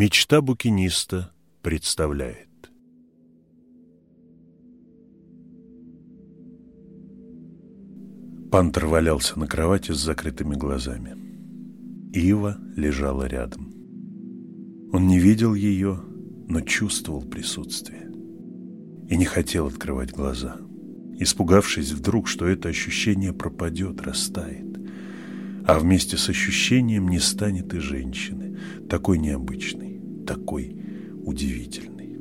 Мечта букиниста представляет. Пантер валялся на кровати с закрытыми глазами. Ива лежала рядом. Он не видел ее, но чувствовал присутствие. И не хотел открывать глаза, испугавшись вдруг, что это ощущение пропадет, растает. А вместе с ощущением не станет и женщины, такой необычной, такой удивительной.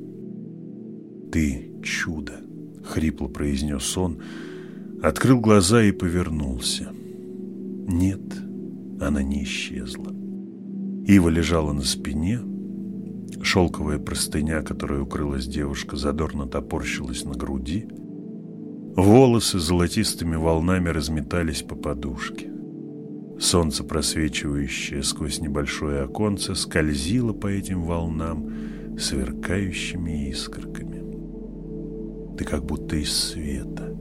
«Ты чудо!» — хрипло произнес он, открыл глаза и повернулся. Нет, она не исчезла. Ива лежала на спине, шелковая простыня, которой укрылась девушка, задорно топорщилась на груди. Волосы золотистыми волнами разметались по подушке. Солнце, просвечивающее сквозь небольшое оконце, скользило по этим волнам сверкающими искорками. Ты как будто из света.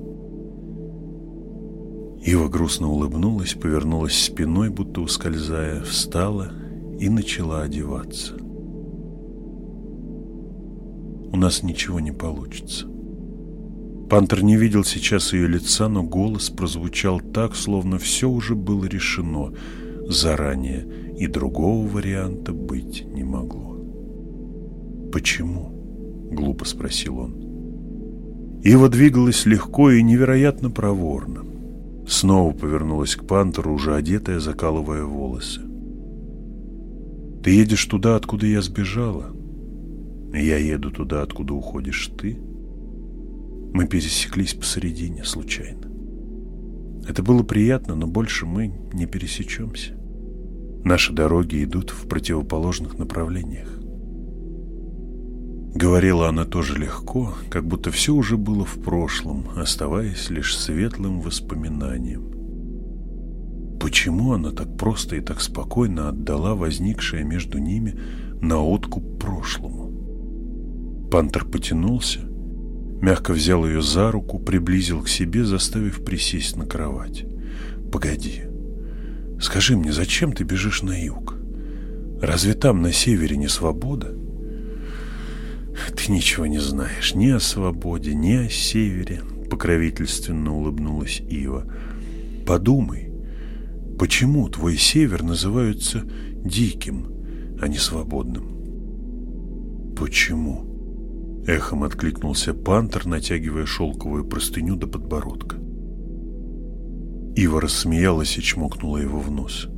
Ива грустно улыбнулась, повернулась спиной, будто ускользая, встала и начала одеваться. У нас ничего не получится. Пантер не видел сейчас ее лица, но голос прозвучал так, словно все уже было решено заранее, и другого варианта быть не могло. «Почему?» — глупо спросил он. Ива двигалась легко и невероятно проворно. Снова повернулась к Пантеру, уже одетая, закалывая волосы. «Ты едешь туда, откуда я сбежала. Я еду туда, откуда уходишь ты». Мы пересеклись посередине, случайно. Это было приятно, но больше мы не пересечемся. Наши дороги идут в противоположных направлениях. Говорила она тоже легко, как будто все уже было в прошлом, оставаясь лишь светлым воспоминанием. Почему она так просто и так спокойно отдала возникшее между ними на откуп прошлому? Пантер потянулся, Мягко взял ее за руку, приблизил к себе, заставив присесть на кровать. «Погоди. Скажи мне, зачем ты бежишь на юг? Разве там, на севере, не свобода?» «Ты ничего не знаешь ни о свободе, ни о севере», — покровительственно улыбнулась Ива. «Подумай, почему твой север называется диким, а не свободным?» «Почему?» Эхом откликнулся пантер, натягивая шелковую простыню до подбородка. Ива рассмеялась и чмокнула его в нос.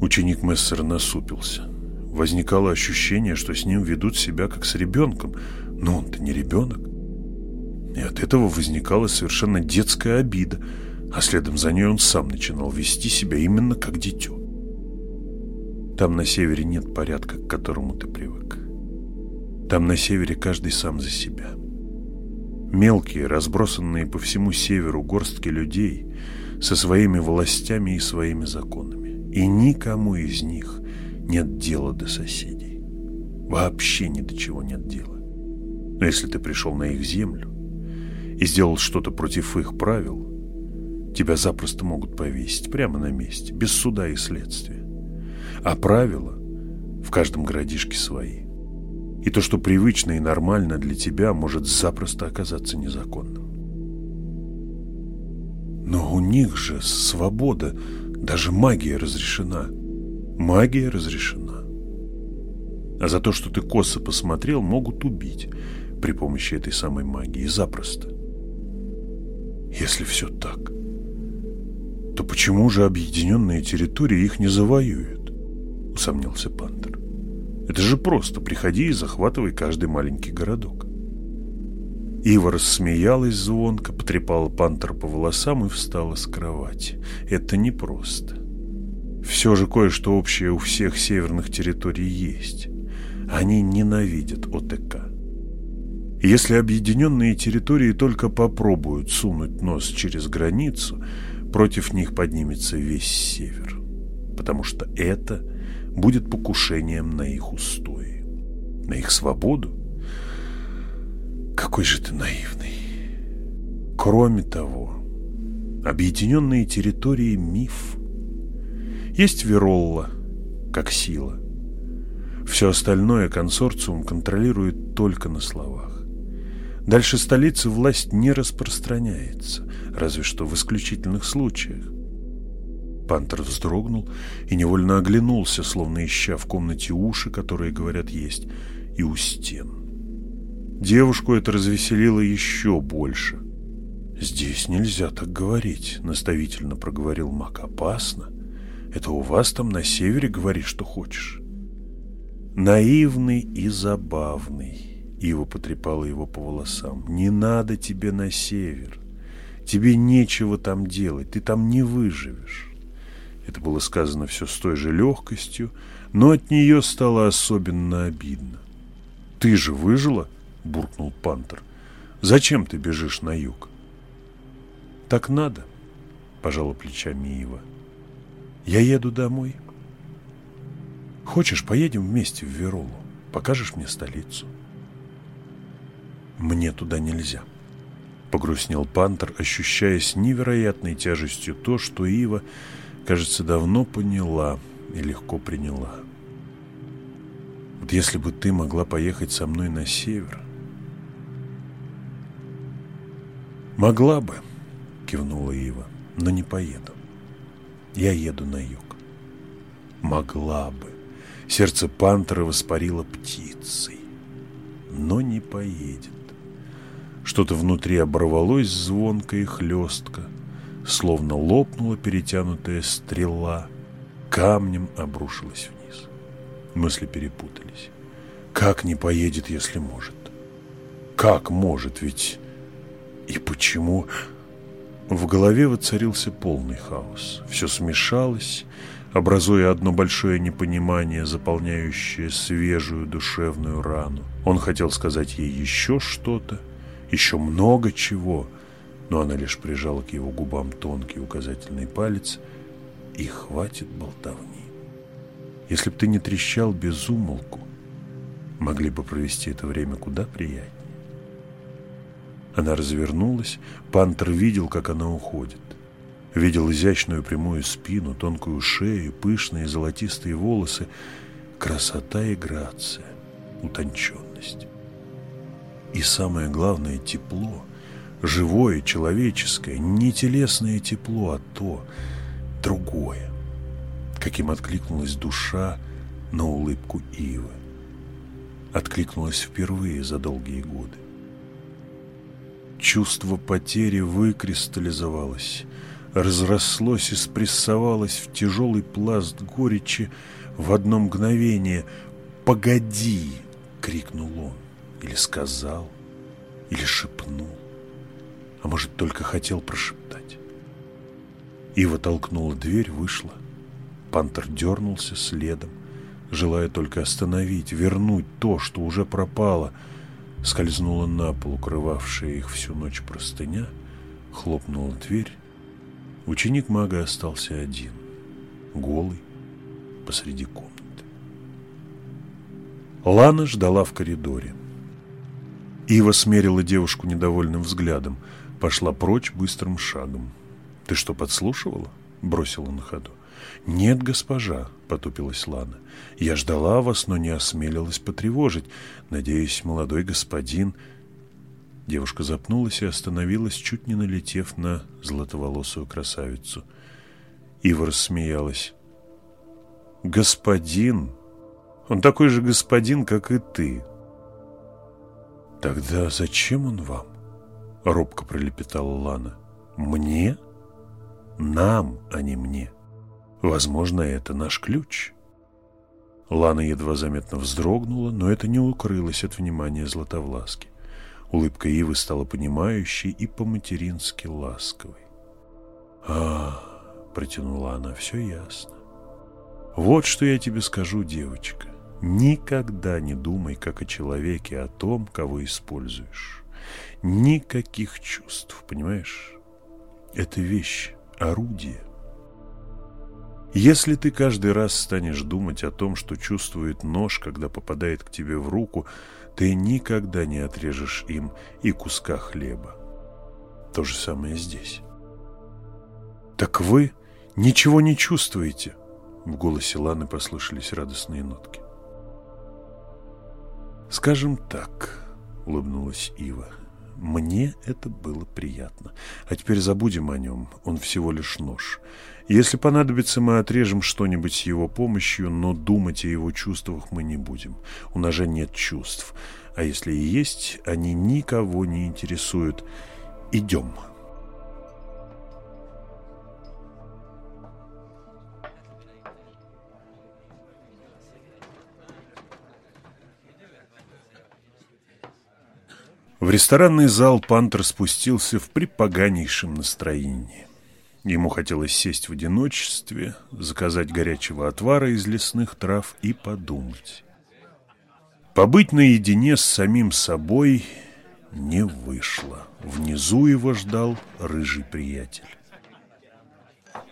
Ученик Мессера насупился. Возникало ощущение, что с ним ведут себя как с ребенком, но он-то не ребенок. И от этого возникала совершенно детская обида, а следом за ней он сам начинал вести себя именно как дитё. Там на севере нет порядка, к которому ты привык. Там на севере каждый сам за себя. Мелкие, разбросанные по всему северу горстки людей со своими властями и своими законами. И никому из них нет дела до соседей. Вообще ни до чего нет дела. Но если ты пришел на их землю и сделал что-то против их правил, тебя запросто могут повесить прямо на месте, без суда и следствия. А правила в каждом городишке свои. И то, что привычно и нормально для тебя, может запросто оказаться незаконным. Но у них же свобода, даже магия разрешена. Магия разрешена. А за то, что ты косо посмотрел, могут убить при помощи этой самой магии запросто. Если все так, то почему же объединенные территории их не завоюют? Усомнился Пантер. Это же просто приходи и захватывай каждый маленький городок. Ива рассмеялась звонко, потрепала пантер по волосам и встала с кровати. Это непросто. Все же кое-что общее у всех северных территорий есть. Они ненавидят ОТК. Если объединенные территории только попробуют сунуть нос через границу, против них поднимется весь север. Потому что это будет покушением на их устои, на их свободу. Какой же ты наивный. Кроме того, объединенные территории – миф. Есть Веролла, как сила. Все остальное консорциум контролирует только на словах. Дальше столицы власть не распространяется, разве что в исключительных случаях. Пантер вздрогнул и невольно оглянулся, словно ища в комнате уши, которые, говорят, есть, и у стен. Девушку это развеселило еще больше. «Здесь нельзя так говорить», — наставительно проговорил Мак. «Опасно. Это у вас там на севере говори, что хочешь». «Наивный и забавный», — Ива потрепала его по волосам. «Не надо тебе на север. Тебе нечего там делать, ты там не выживешь». Это было сказано все с той же легкостью, но от нее стало особенно обидно. «Ты же выжила?» – буркнул Пантер. «Зачем ты бежишь на юг?» «Так надо», – пожала плечами Ива. «Я еду домой». «Хочешь, поедем вместе в Веролу? Покажешь мне столицу?» «Мне туда нельзя», – погрустнел Пантер, ощущая с невероятной тяжестью то, что Ива – кажется, давно поняла и легко приняла. Вот если бы ты могла поехать со мной на север. Могла бы, кивнула Ива, но не поеду. Я еду на юг. Могла бы. Сердце пантера воспарило птицей, но не поедет. Что-то внутри оборвалось звонко и хлестко, словно лопнула перетянутая стрела, камнем обрушилась вниз. Мысли перепутались. Как не поедет, если может? Как может, ведь... И почему... В голове воцарился полный хаос. Все смешалось, образуя одно большое непонимание, заполняющее свежую душевную рану. Он хотел сказать ей еще что-то, еще много чего — но она лишь прижала к его губам тонкий указательный палец, и хватит болтовни. Если б ты не трещал без умолку, могли бы провести это время куда приятнее. Она развернулась, Пантер видел, как она уходит. Видел изящную прямую спину, тонкую шею, пышные золотистые волосы, красота и грация, утонченность. И самое главное — тепло — живое, человеческое, не телесное тепло, а то, другое, каким откликнулась душа на улыбку Ивы. Откликнулась впервые за долгие годы. Чувство потери выкристаллизовалось, разрослось и спрессовалось в тяжелый пласт горечи в одно мгновение. «Погоди!» — крикнул он, или сказал, или шепнул а может, только хотел прошептать. Ива толкнула дверь, вышла. Пантер дернулся следом, желая только остановить, вернуть то, что уже пропало. Скользнула на пол, укрывавшая их всю ночь простыня, хлопнула дверь. Ученик мага остался один, голый, посреди комнаты. Лана ждала в коридоре. Ива смерила девушку недовольным взглядом – пошла прочь быстрым шагом. «Ты что, подслушивала?» — бросила на ходу. «Нет, госпожа», — потупилась Лана. «Я ждала вас, но не осмелилась потревожить. Надеюсь, молодой господин...» Девушка запнулась и остановилась, чуть не налетев на златоволосую красавицу. Ива рассмеялась. «Господин? Он такой же господин, как и ты». «Тогда зачем он вам?» — робко пролепетала Лана. «Мне? Нам, а не мне. Возможно, это наш ключ». Лана едва заметно вздрогнула, но это не укрылось от внимания Златовласки. Улыбка Ивы стала понимающей и по-матерински ласковой. а протянула она, — «все ясно. Вот что я тебе скажу, девочка. Никогда не думай, как о человеке, о том, кого используешь. Никаких чувств, понимаешь? Это вещь, орудие. Если ты каждый раз станешь думать о том, что чувствует нож, когда попадает к тебе в руку, ты никогда не отрежешь им и куска хлеба. То же самое здесь. «Так вы ничего не чувствуете?» В голосе Ланы послышались радостные нотки. «Скажем так», — улыбнулась Ива, — «мне это было приятно. А теперь забудем о нем, он всего лишь нож. Если понадобится, мы отрежем что-нибудь с его помощью, но думать о его чувствах мы не будем. У ножа нет чувств. А если и есть, они никого не интересуют. Идем». В ресторанный зал Пантер спустился в припоганейшем настроении. Ему хотелось сесть в одиночестве, заказать горячего отвара из лесных трав и подумать. Побыть наедине с самим собой не вышло. Внизу его ждал рыжий приятель.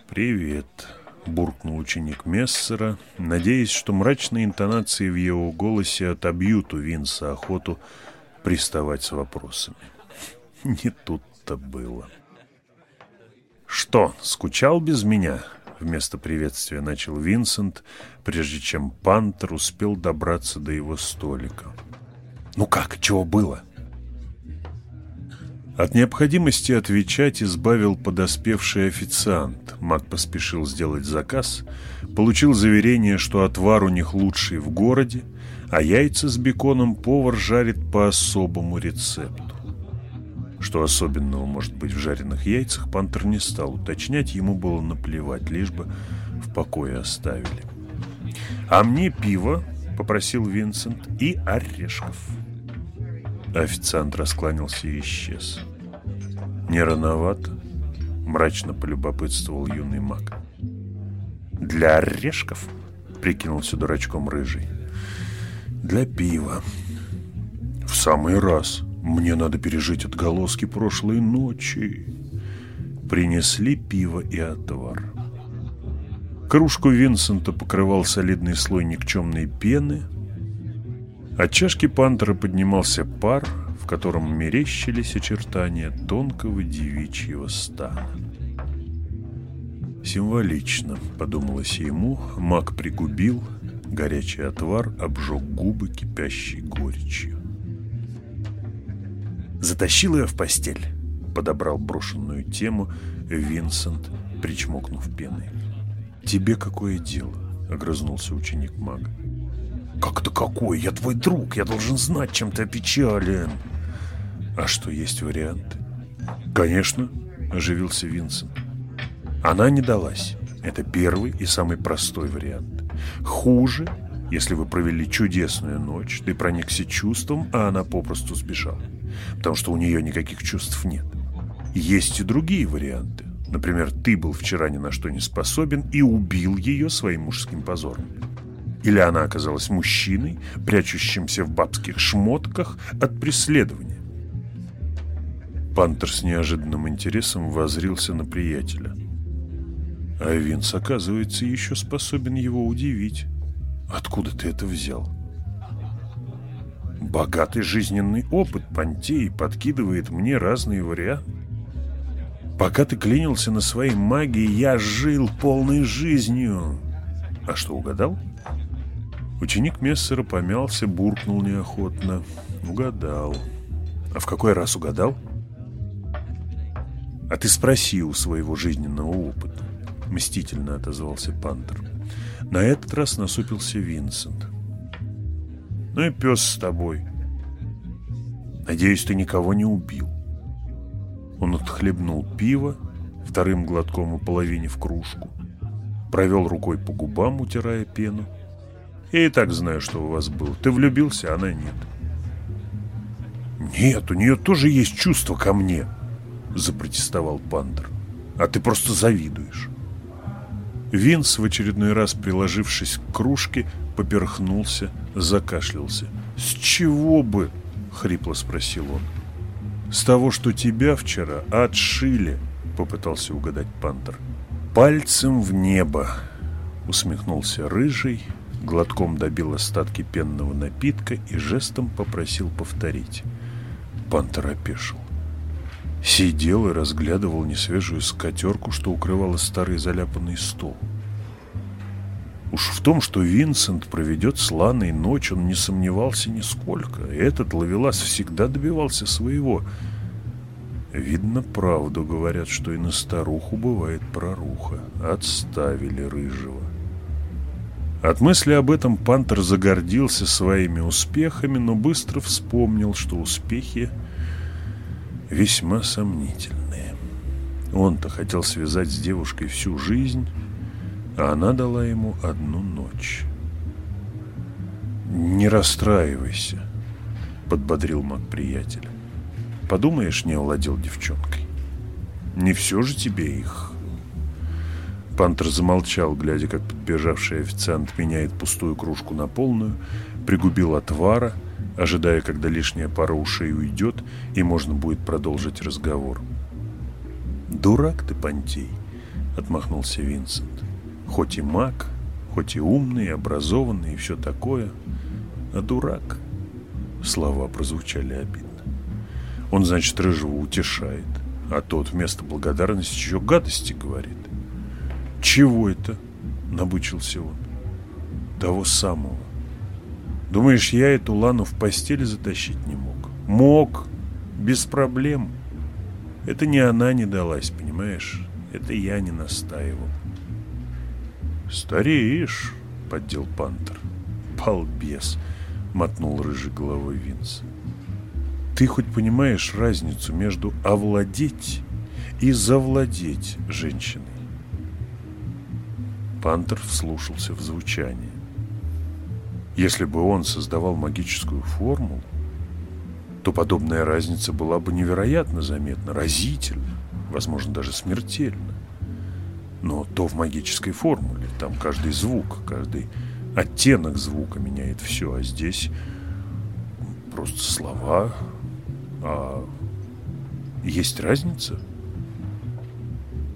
«Привет», — буркнул ученик Мессера, надеясь, что мрачные интонации в его голосе отобьют у Винса охоту приставать с вопросами. Не тут-то было. «Что, скучал без меня?» Вместо приветствия начал Винсент, прежде чем Пантер успел добраться до его столика. «Ну как, чего было?» От необходимости отвечать избавил подоспевший официант. Мак поспешил сделать заказ, получил заверение, что отвар у них лучший в городе, а яйца с беконом повар жарит по особому рецепту. Что особенного может быть в жареных яйцах, Пантер не стал уточнять, ему было наплевать, лишь бы в покое оставили. «А мне пиво», — попросил Винсент, — «и орешков». Официант раскланялся и исчез. «Не рановато?» — мрачно полюбопытствовал юный маг. «Для орешков?» — прикинулся дурачком рыжий для пива. В самый раз. Мне надо пережить отголоски прошлой ночи. Принесли пиво и отвар. Кружку Винсента покрывал солидный слой никчемной пены. От чашки пантера поднимался пар, в котором мерещились очертания тонкого девичьего стана. «Символично», — подумалось ему, маг пригубил — Горячий отвар обжег губы кипящей горечью. «Затащил ее в постель», — подобрал брошенную тему Винсент, причмокнув пеной. «Тебе какое дело?» — огрызнулся ученик мага. «Как это какое? Я твой друг, я должен знать, чем ты опечален». «А что, есть варианты?» «Конечно», — оживился Винсент. «Она не далась. Это первый и самый простой вариант. Хуже, если вы провели чудесную ночь, ты проникся чувством, а она попросту сбежала. Потому что у нее никаких чувств нет. Есть и другие варианты. Например, ты был вчера ни на что не способен и убил ее своим мужским позором. Или она оказалась мужчиной, прячущимся в бабских шмотках от преследования. Пантер с неожиданным интересом возрился на приятеля. А Винс, оказывается, еще способен его удивить. Откуда ты это взял? Богатый жизненный опыт Пантеи подкидывает мне разные варианты. Пока ты клинился на своей магии, я жил полной жизнью. А что, угадал? Ученик Мессера помялся, буркнул неохотно. Угадал. А в какой раз угадал? А ты спроси у своего жизненного опыта. — мстительно отозвался Пантер. На этот раз насупился Винсент. «Ну и пес с тобой. Надеюсь, ты никого не убил». Он отхлебнул пиво, вторым глотком у половине в кружку, провел рукой по губам, утирая пену. «Я и так знаю, что у вас было. Ты влюбился, а она нет». «Нет, у нее тоже есть чувство ко мне», — запротестовал Пантер. «А ты просто завидуешь». Винс, в очередной раз приложившись к кружке, поперхнулся, закашлялся. «С чего бы?» — хрипло спросил он. «С того, что тебя вчера отшили», — попытался угадать Пантер. «Пальцем в небо», — усмехнулся Рыжий, глотком добил остатки пенного напитка и жестом попросил повторить. Пантер опешил. Сидел и разглядывал несвежую скатерку, что укрывала старый заляпанный стол. Уж в том, что Винсент проведет с Ланой ночь, он не сомневался нисколько. Этот ловелас всегда добивался своего. Видно, правду говорят, что и на старуху бывает проруха. Отставили рыжего. От мысли об этом Пантер загордился своими успехами, но быстро вспомнил, что успехи весьма сомнительные. Он-то хотел связать с девушкой всю жизнь, а она дала ему одну ночь. «Не расстраивайся», — подбодрил маг приятеля. «Подумаешь, не овладел девчонкой. Не все же тебе их». Пантер замолчал, глядя, как подбежавший официант меняет пустую кружку на полную, пригубил отвара, ожидая, когда лишняя пара ушей уйдет, и можно будет продолжить разговор. «Дурак ты, Пантей!» — отмахнулся Винсент. Хоть и маг, хоть и умный, образованный и все такое, а дурак. Слова прозвучали обидно. Он, значит, Рыжего утешает, а тот вместо благодарности еще гадости говорит. «Чего это?» — набычился он. «Того самого. Думаешь, я эту Лану в постель затащить не мог?» «Мог. Без проблем. Это не она не далась, понимаешь? Это я не настаивал». «Стареешь», — поддел Пантер. «Балбес», — мотнул рыжей головой Винс. «Ты хоть понимаешь разницу между овладеть и завладеть женщиной?» Пантер вслушался в звучание. Если бы он создавал магическую формулу, то подобная разница была бы невероятно заметна, разительна, возможно, даже смертельна но то в магической формуле. Там каждый звук, каждый оттенок звука меняет все, а здесь просто слова. А есть разница?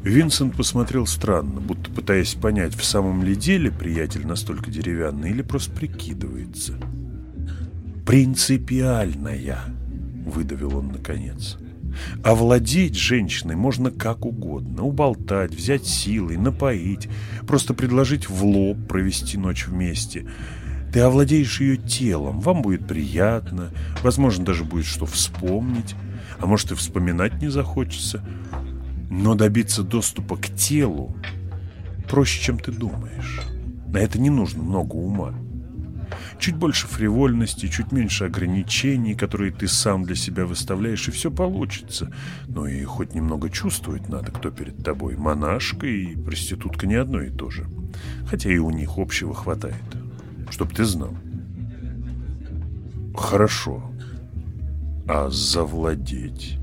Винсент посмотрел странно, будто пытаясь понять, в самом ли деле приятель настолько деревянный или просто прикидывается. «Принципиальная», — выдавил он наконец. Овладеть женщиной можно как угодно. Уболтать, взять силой, напоить, просто предложить в лоб провести ночь вместе. Ты овладеешь ее телом, вам будет приятно, возможно, даже будет что вспомнить, а может и вспоминать не захочется. Но добиться доступа к телу проще, чем ты думаешь. На это не нужно много ума. Чуть больше фривольности, чуть меньше ограничений, которые ты сам для себя выставляешь, и все получится. Ну и хоть немного чувствовать надо, кто перед тобой. Монашка и проститутка не одно и то же. Хотя и у них общего хватает. Чтоб ты знал. Хорошо. А завладеть?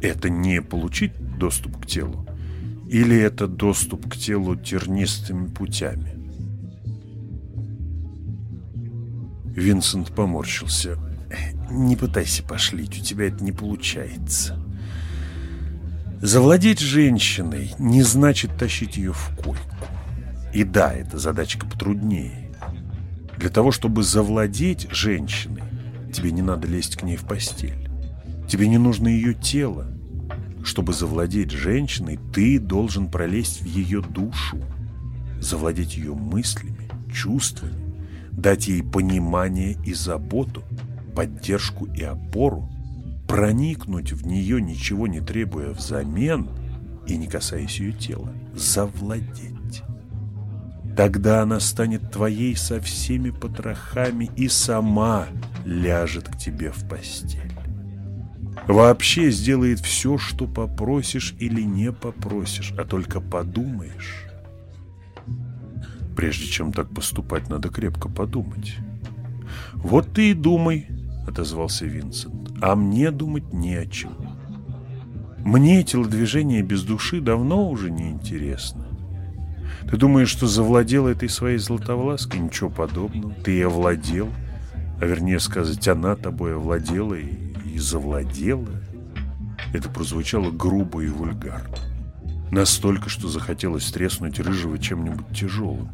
Это не получить доступ к телу? Или это доступ к телу тернистыми путями? Винсент поморщился. «Не пытайся пошлить, у тебя это не получается. Завладеть женщиной не значит тащить ее в койку. И да, эта задачка потруднее. Для того, чтобы завладеть женщиной, тебе не надо лезть к ней в постель. Тебе не нужно ее тело. Чтобы завладеть женщиной, ты должен пролезть в ее душу, завладеть ее мыслями, чувствами, дать ей понимание и заботу, поддержку и опору, проникнуть в нее, ничего не требуя взамен и не касаясь ее тела, завладеть. Тогда она станет твоей со всеми потрохами и сама ляжет к тебе в постель. Вообще сделает все, что попросишь или не попросишь, а только подумаешь Прежде чем так поступать, надо крепко подумать. «Вот ты и думай», — отозвался Винсент, — «а мне думать не о чем. Мне телодвижение без души давно уже не интересно. Ты думаешь, что завладел этой своей златовлаской? Ничего подобного. Ты и овладел, а вернее сказать, она тобой овладела и, и завладела». Это прозвучало грубо и вульгарно. Настолько, что захотелось треснуть рыжего чем-нибудь тяжелым.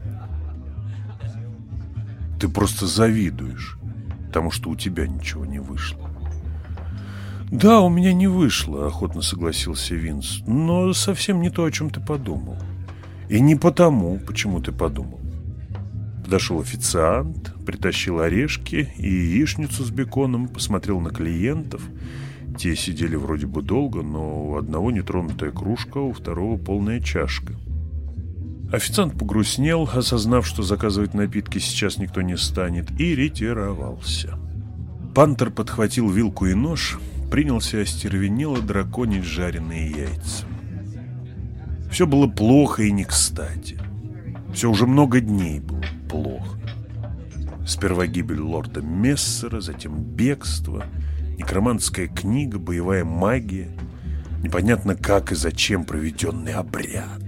Ты просто завидуешь, потому что у тебя ничего не вышло. «Да, у меня не вышло», — охотно согласился Винс, «но совсем не то, о чем ты подумал. И не потому, почему ты подумал. Подошел официант, притащил орешки и яичницу с беконом, посмотрел на клиентов. Те сидели вроде бы долго, но у одного нетронутая кружка, у второго полная чашка. Официант погрустнел, осознав, что заказывать напитки сейчас никто не станет, и ретировался. Пантер подхватил вилку и нож, принялся остервенело драконить жареные яйца. Все было плохо и не кстати. Все уже много дней было плохо. Сперва гибель лорда Мессера, затем бегство, некроманская книга, боевая магия, непонятно как и зачем проведенный обряд.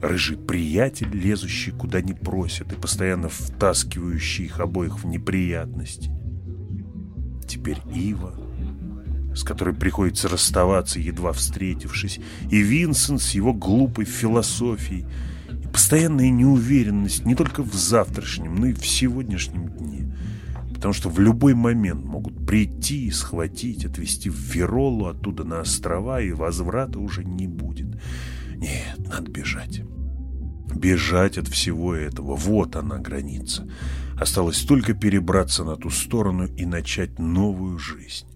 Рыжий приятель, лезущий куда не просят и постоянно втаскивающий их обоих в неприятности. Теперь Ива, с которой приходится расставаться, едва встретившись, и Винсент с его глупой философией – постоянная неуверенность не только в завтрашнем, но и в сегодняшнем дне. Потому что в любой момент могут прийти, схватить, отвезти в Веролу, оттуда на острова, и возврата уже не будет. Нет, надо бежать. Бежать от всего этого. Вот она, граница. Осталось только перебраться на ту сторону и начать новую жизнь.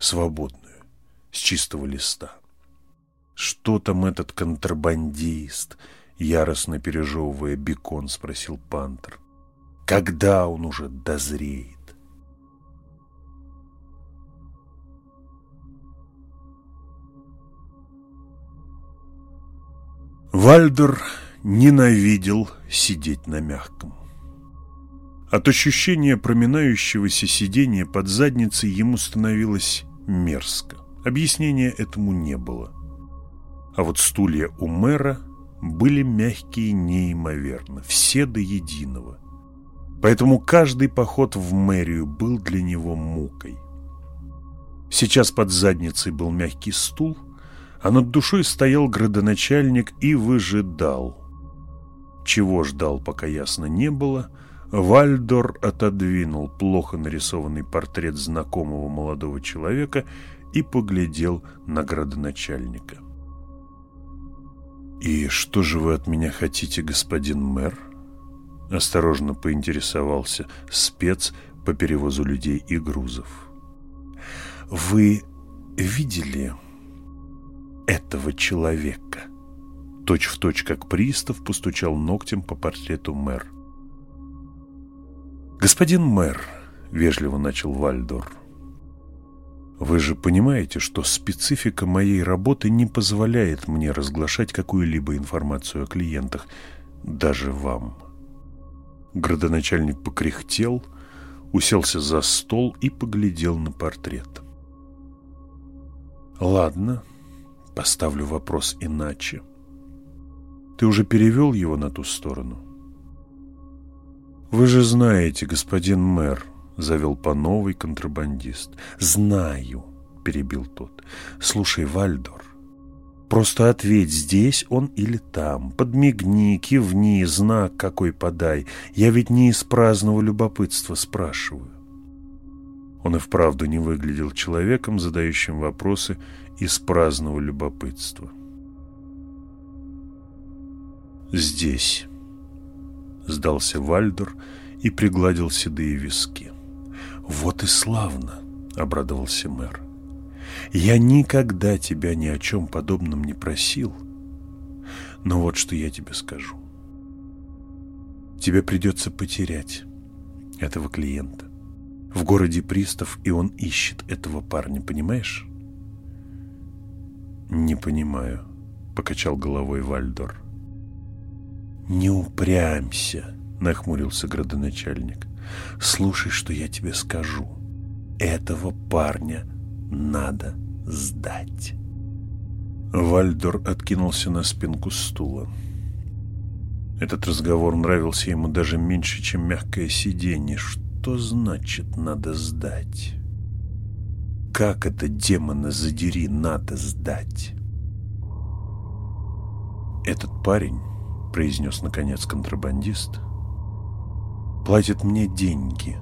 Свободную, с чистого листа. Что там этот контрабандист – Яростно пережевывая бекон, спросил Пантер. Когда он уже дозреет? Вальдер ненавидел сидеть на мягком. От ощущения проминающегося сидения под задницей ему становилось мерзко. Объяснения этому не было. А вот стулья у мэра были мягкие неимоверно, все до единого. Поэтому каждый поход в мэрию был для него мукой. Сейчас под задницей был мягкий стул, а над душой стоял градоначальник и выжидал. Чего ждал, пока ясно не было, Вальдор отодвинул плохо нарисованный портрет знакомого молодого человека и поглядел на градоначальника. «И что же вы от меня хотите, господин мэр?» Осторожно поинтересовался спец по перевозу людей и грузов. «Вы видели этого человека?» Точь в точь, как пристав, постучал ногтем по портрету мэр. «Господин мэр», — вежливо начал Вальдор, — вы же понимаете, что специфика моей работы не позволяет мне разглашать какую-либо информацию о клиентах, даже вам. Градоначальник покряхтел, уселся за стол и поглядел на портрет. Ладно, поставлю вопрос иначе. Ты уже перевел его на ту сторону? Вы же знаете, господин мэр, — завел по новой контрабандист. «Знаю», — перебил тот. «Слушай, Вальдор, просто ответь, здесь он или там. Подмигни, кивни, знак какой подай. Я ведь не из праздного любопытства спрашиваю». Он и вправду не выглядел человеком, задающим вопросы из праздного любопытства. «Здесь», — сдался Вальдор и пригладил седые виски. «Вот и славно!» — обрадовался мэр. «Я никогда тебя ни о чем подобном не просил. Но вот что я тебе скажу. Тебе придется потерять этого клиента. В городе пристав, и он ищет этого парня, понимаешь?» «Не понимаю», — покачал головой Вальдор. «Не упрямься», — нахмурился градоначальник. Слушай, что я тебе скажу. Этого парня надо сдать. Вальдор откинулся на спинку стула. Этот разговор нравился ему даже меньше, чем мягкое сиденье. Что значит «надо сдать»? Как это, демона задери, надо сдать? Этот парень, произнес наконец контрабандист, платит мне деньги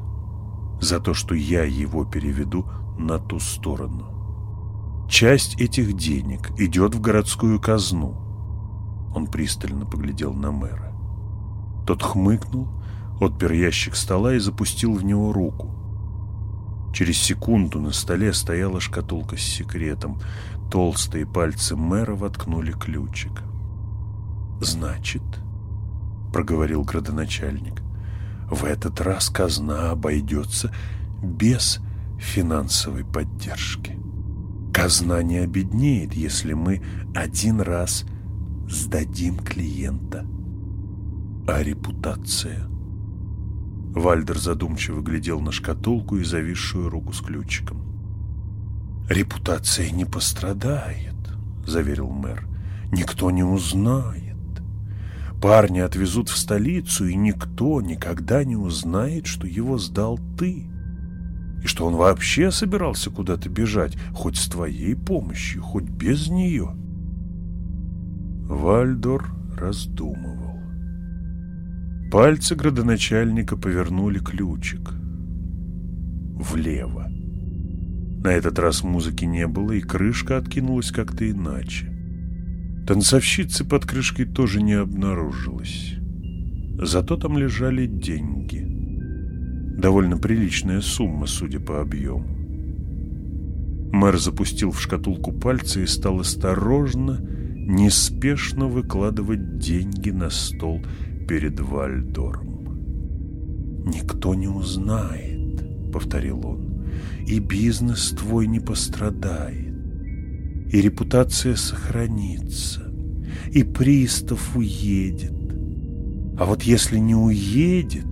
за то, что я его переведу на ту сторону. Часть этих денег идет в городскую казну. Он пристально поглядел на мэра. Тот хмыкнул, отпер ящик стола и запустил в него руку. Через секунду на столе стояла шкатулка с секретом. Толстые пальцы мэра воткнули ключик. «Значит, — проговорил градоначальник, — в этот раз казна обойдется без финансовой поддержки. Казна не обеднеет, если мы один раз сдадим клиента. А репутация? Вальдер задумчиво глядел на шкатулку и зависшую руку с ключиком. «Репутация не пострадает», — заверил мэр. «Никто не узнает. Парня отвезут в столицу, и никто никогда не узнает, что его сдал ты. И что он вообще собирался куда-то бежать, хоть с твоей помощью, хоть без нее». Вальдор раздумывал. Пальцы градоначальника повернули ключик. Влево. На этот раз музыки не было, и крышка откинулась как-то иначе. Танцовщицы под крышкой тоже не обнаружилось. Зато там лежали деньги. Довольно приличная сумма, судя по объему. Мэр запустил в шкатулку пальцы и стал осторожно, неспешно выкладывать деньги на стол перед Вальдором. «Никто не узнает», — повторил он, — «и бизнес твой не пострадает, и репутация сохранится, и пристав уедет. А вот если не уедет,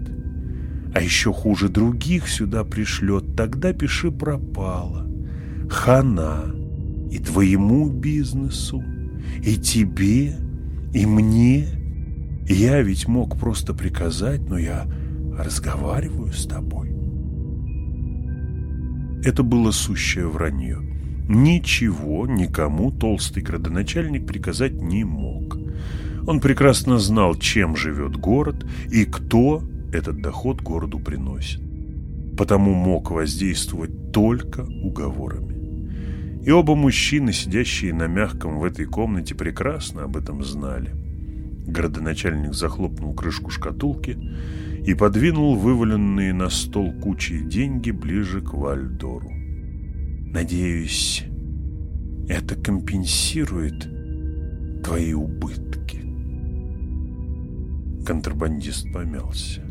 а еще хуже других сюда пришлет, тогда пиши пропало. Хана и твоему бизнесу, и тебе, и мне — я ведь мог просто приказать, но я разговариваю с тобой. Это было сущее вранье. Ничего никому толстый градоначальник приказать не мог. Он прекрасно знал, чем живет город и кто этот доход городу приносит. Потому мог воздействовать только уговорами. И оба мужчины, сидящие на мягком в этой комнате, прекрасно об этом знали. Городоначальник захлопнул крышку шкатулки и подвинул вываленные на стол кучи деньги ближе к Вальдору. «Надеюсь, это компенсирует твои убытки». Контрабандист помялся.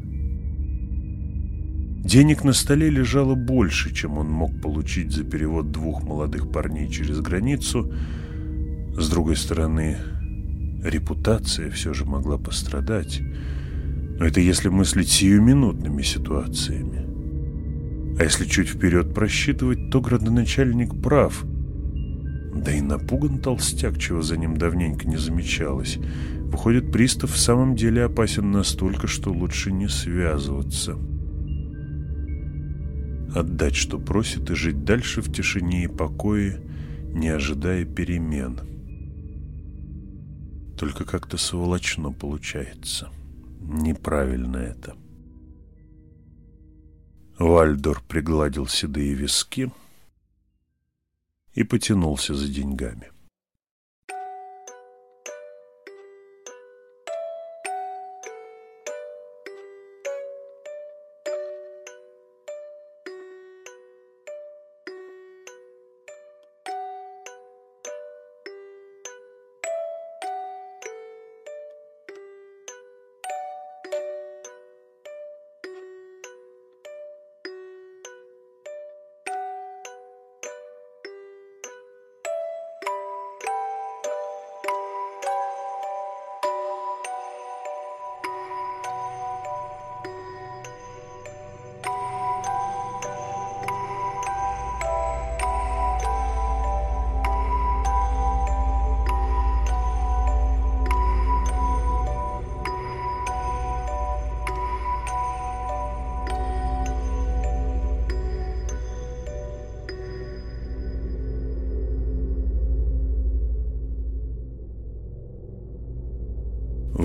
Денег на столе лежало больше, чем он мог получить за перевод двух молодых парней через границу. С другой стороны, Репутация все же могла пострадать. Но это если мыслить сиюминутными ситуациями. А если чуть вперед просчитывать, то градоначальник прав. Да и напуган толстяк, чего за ним давненько не замечалось. Выходит, пристав в самом деле опасен настолько, что лучше не связываться. Отдать, что просит, и жить дальше в тишине и покое, не ожидая перемен. Только как-то сволочно получается. Неправильно это. Вальдор пригладил седые виски и потянулся за деньгами.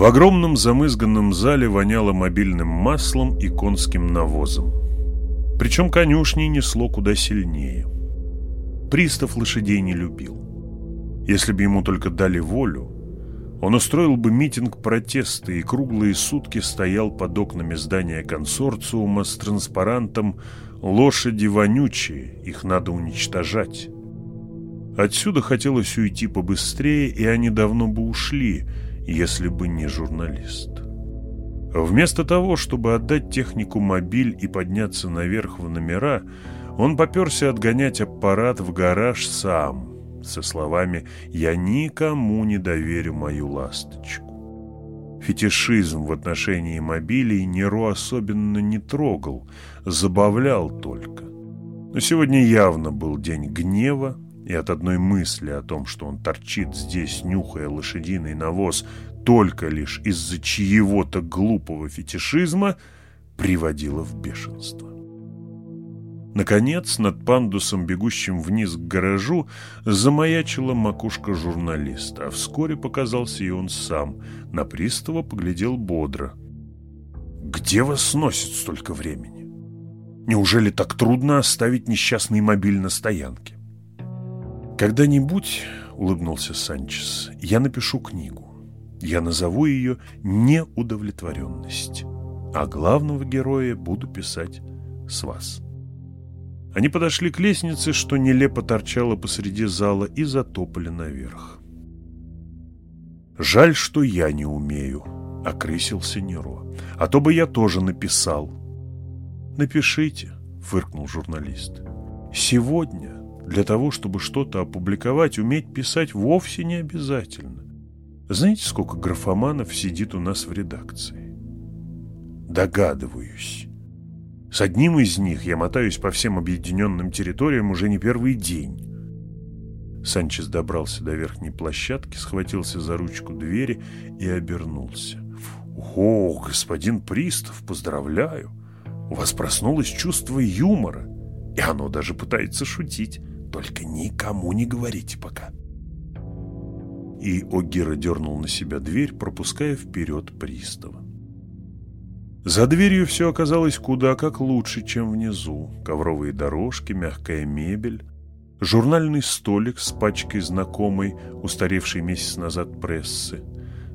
В огромном замызганном зале воняло мобильным маслом и конским навозом. Причем конюшни несло куда сильнее. Пристав лошадей не любил. Если бы ему только дали волю, Он устроил бы митинг протеста и круглые сутки стоял под окнами здания консорциума с транспарантом «Лошади вонючие, их надо уничтожать». Отсюда хотелось уйти побыстрее, и они давно бы ушли, если бы не журналист. Вместо того, чтобы отдать технику мобиль и подняться наверх в номера, он поперся отгонять аппарат в гараж сам, со словами «Я никому не доверю мою ласточку». Фетишизм в отношении мобилей Неро особенно не трогал, забавлял только. Но сегодня явно был день гнева, и от одной мысли о том, что он торчит здесь, нюхая лошадиный навоз, только лишь из-за чьего-то глупого фетишизма, приводило в бешенство. Наконец, над пандусом, бегущим вниз к гаражу, замаячила макушка журналиста, а вскоре показался и он сам. На пристава поглядел бодро. «Где вас сносит столько времени? Неужели так трудно оставить несчастный мобиль на стоянке?» «Когда-нибудь, — улыбнулся Санчес, — я напишу книгу. Я назову ее «Неудовлетворенность», а главного героя буду писать с вас». Они подошли к лестнице, что нелепо торчало посреди зала, и затопали наверх. «Жаль, что я не умею», — окрысился Неро. «А то бы я тоже написал». «Напишите», — фыркнул журналист. «Сегодня для того, чтобы что-то опубликовать, уметь писать вовсе не обязательно. Знаете, сколько графоманов сидит у нас в редакции? Догадываюсь. С одним из них я мотаюсь по всем объединенным территориям уже не первый день. Санчес добрался до верхней площадки, схватился за ручку двери и обернулся. «О, господин Пристав, поздравляю! У вас проснулось чувство юмора, и оно даже пытается шутить. Только никому не говорите пока». И Огира дернул на себя дверь, пропуская вперед Пристава. За дверью все оказалось куда как лучше, чем внизу. Ковровые дорожки, мягкая мебель, журнальный столик с пачкой знакомой, устаревшей месяц назад прессы.